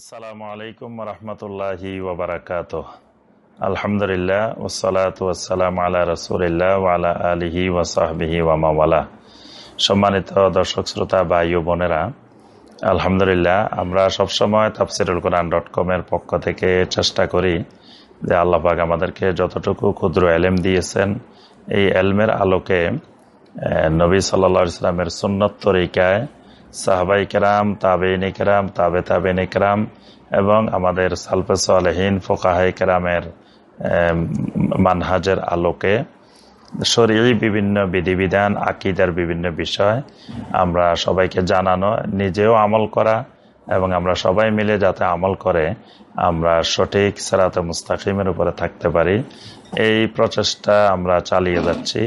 আসসালামু আলাইকুম রহমতুল্লাহি ওবরাকাত আলহামদুলিল্লাহ ওসালাত ওসালাম আলা রসুলিল্লাহ ওয়ালা আলিহি ওসাহবিহি ওয়ামাওয়ালা সম্মানিত দর্শক, শ্রোতা, ভাই ও বোনেরা, আলহামদুলিল্লাহ আমরা সবসময় তাফসিরুল কোরআন ডট কমের পক্ষ থেকে চেষ্টা করি যে আল্লাপাক আমাদেরকে যতটুকু ক্ষুদ্র এলেম দিয়েছেন, এই এলমের আলোকে নবী সাল্লা ইসলামের সুন্নত তরিকায় সাহবাই কেরাম তাবে কেরাম, তাবে তাবেন কেরাম এবং আমাদের সালফে সালহীন ফোকাহাই কেরামের মানহাজের আলোকে শরীর বিভিন্ন বিধিবিধান, আকিদার বিভিন্ন বিষয় আমরা সবাইকে জানানো, নিজেও আমল করা এবং আমরা সবাই মিলে যাতে আমল করে আমরা সঠিক সেরাতে মুস্তাকিমের উপরে থাকতে পারি। এই প্রচেষ্টা আমরা চালিয়ে যাচ্ছি।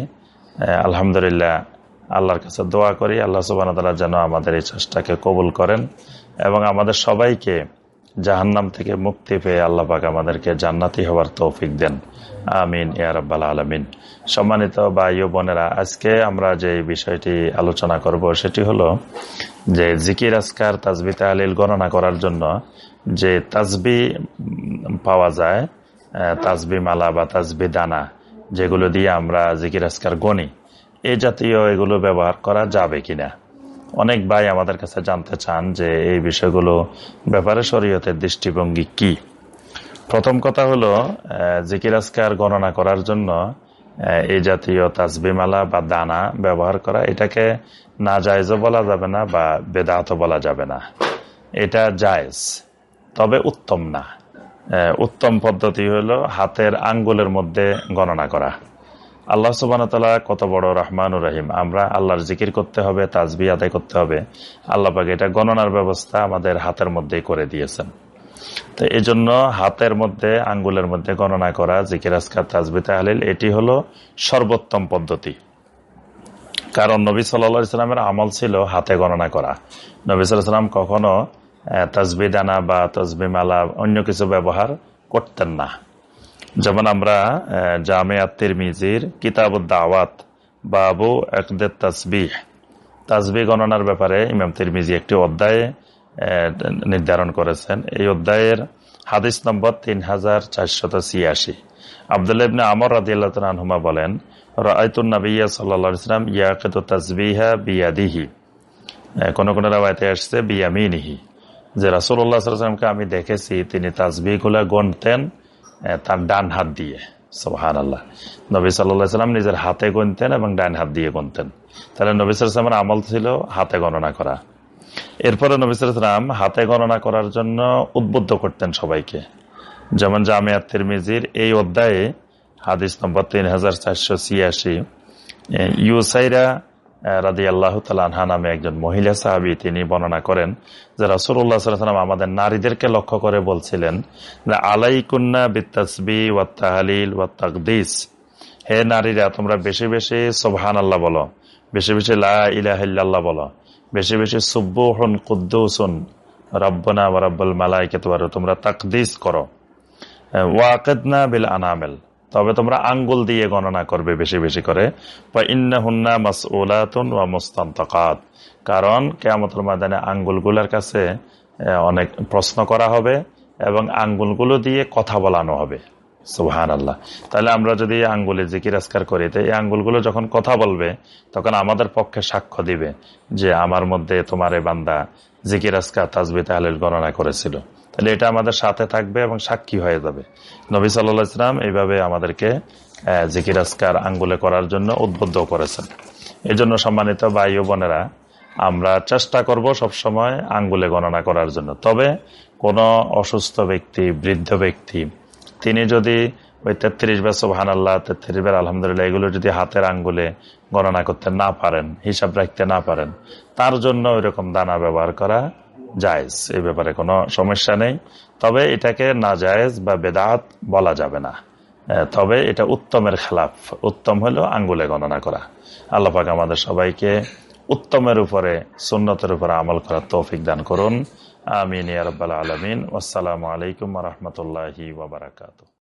আলহামদুলিল্লাহ আল্লাহর কাছে দোয়া করি, আল্লাহ সুবান যেন আমাদের এই চেষ্টাকে কবুল করেন এবং আমাদের সবাইকে জাহান্নাম থেকে মুক্তি পেয়ে আল্লাহ পাক আমাদেরকে জান্নাতি হওয়ার তৌফিক দেন। আমিন ইয়ারব্বাল আলমিন। সম্মানিত ভাই বোনেরা, আজকে আমরা যে বিষয়টি আলোচনা করব সেটি হলো যে জিকির আসকার তাজবি, তাহলিল গণনা করার জন্য যে তাজবি পাওয়া যায় তাজবি মালা বা তাজবি দানা, যেগুলো দিয়ে আমরা জিকির আসকার গণি। এ জাতীয় এগুলো ব্যবহার করা যাবে কিনা? অনেক ভাই আমাদের কাছে জানতে চান যে এই বিষয়গুলো ব্যাপারে শরীয়তের দৃষ্টিভঙ্গি কি। প্রথম কথা হলো জিকির আজকার গণনা করার জন্য এই জাতীয় তাজবিমালা বা দানা ব্যবহার করা, এটাকে না জায়জও বলা যাবে না বা বেদাতও বলা যাবে না। এটা জায়জ, তবে উত্তম না। উত্তম পদ্ধতি হলো হাতের আঙ্গুলের মধ্যে গণনা করা। আল্লাহ সুবানতালা কত বড় রহমান রাহিম। আমরা আল্লাহর জিকির করতে হবে তাজবি আদায় করতে হবে। আল্লাহ পাকে এটা গণনার ব্যবস্থা আমাদের হাতের মধ্যেই করে দিয়েছেন। তো এই জন্য হাতের মধ্যে, আঙ্গুলের মধ্যে গণনা করা, জিকির, আজকার তাজবি তাহলিল, এটি হলো সর্বোত্তম পদ্ধতি। কারণ নবী সাল্লা ইসলামের আমল ছিল হাতে গণনা করা। নবী সাল্লাম কখনো তাজবি দানা বা তসবি মালা অন্য কিছু ব্যবহার করতেন না। যেমন আমরা জামে মিজির কিতাব দাওয়াত বাবু একদের তাসবিহ তাসবি গণনার ব্যাপারে ইমাম তিরমিজি একটি অধ্যায়ে নির্ধারণ করেছেন। এই অধ্যায়ের হাদিস নম্বর তিন হাজার চারশত ছিয়াশি। আবদুল্লাবনে আমর রাদিয়াল্লাহমা বলেন রায়তুন্নবিয়া সাল্লা ইসলাম ইয়াকেত তাসবিহা বিয়াদিহি। কোনো কোনো রাবায়তে আসছে, বিয়ামিনিহি। যে রাসুল্লাহ সাল্লামকে আমি দেখেছি, তিনি তাসবিগুলা গণতেন তার ডান হাত দিয়ে সোহান আল্লাহ নবী সাল্লাম নিজের হাতে গুনতেন এবং ডান হাত দিয়ে গুনতেন। তাহলে নবী সালামের আমল ছিল হাতে গণনা করা। এরপরে নবী সালাম হাতে গণনা করার জন্য উদ্বুদ্ধ করতেন সবাইকে। যেমন জামিয়া তিরমিজির এই অধ্যায়ে হাদিস নম্বর তিন হাজার চারশো ছিয়াশি ইউসাইরা রাদি আল্লাহ তালহা নামে একজন মহিলা সাহাবি তিনি বর্ণনা করেন যে রাসুল্লাহ সাল্লাম আমাদের নারীদেরকে লক্ষ্য করে বলছিলেন যে, আলাইকুন্না বিত্তাসবি ওয়াত্তাহালিল ওয়াত্তাকদিস হে নারীরা, তোমরা বেশি বেশি সোবহান আল্লাহ বলো, বেশি বেশি লাহ বলো, বেশি বেশি সুব্বুহন কুদ্দুসুন, রব্বনা ওয়ারাব্বুল মালাইকে তোমরা তাকদিস করো। ওয়াকেদনা বিল আনামেল। তবে তোমরা আঙ্গুল দিয়ে গণনা করবে বেশি বেশি করে। কারণ কেয়ামতের ময়দানে আঙ্গুলগুলোর কাছে অনেক প্রশ্ন করা হবে এবং আঙ্গুলগুলো দিয়ে কথা বলানো হবে। সুহান আল্লাহ তাহলে আমরা যদি আঙ্গুলে জিকির আসকার করি, তো এই আঙ্গুলগুলো যখন কথা বলবে, তখন আমাদের পক্ষে সাক্ষ্য দিবে যে আমার মধ্যে তোমার এ বান্দা জিকির আসকার তাজবি তাহলে গণনা করেছিল। তাহলে এটা আমাদের সাথে থাকবে এবং সাক্ষী হয়ে যাবে। নবী সাল্লা ইসলাম এইভাবে আমাদেরকে জিকির আসকার আঙ্গুলে করার জন্য উদ্বুদ্ধ করেছেন। এই জন্য সম্মানিত ভাই বোনেরা, আমরা চেষ্টা করব সবসময় আঙ্গুলে গণনা করার জন্য। তবে কোনো অসুস্থ ব্যক্তি, বৃদ্ধ ব্যক্তি, তিনি যদি ওই তেত্রিশ বার সোহান আল্লাহ তেত্রিশ বার আলহামদুলিল্লাহ এগুলো যদি হাতের আঙ্গুলে গণনা করতে না পারেন, হিসাব রাখতে না পারেন, তার জন্য ওই রকম দানা ব্যবহার করা জায়েজ, এ ব্যাপারে কোনো সমস্যা নেই। তবে এটাকে না জায়েজ বা বেদাত বলা যাবে না। তবে এটা উত্তমের খেলাফ। উত্তম হলো আঙ্গুলে গণনা করা। আল্লাপাক আমাদের সবাইকে উত্তমের উপরে, সুন্নতের উপরে আমল করার তৌফিক দান করুন। আমিন ইয়ারব্বাল আলমিন। আসসালামু আলাইকুম রহমতুল্লাহি ওবরাকাতু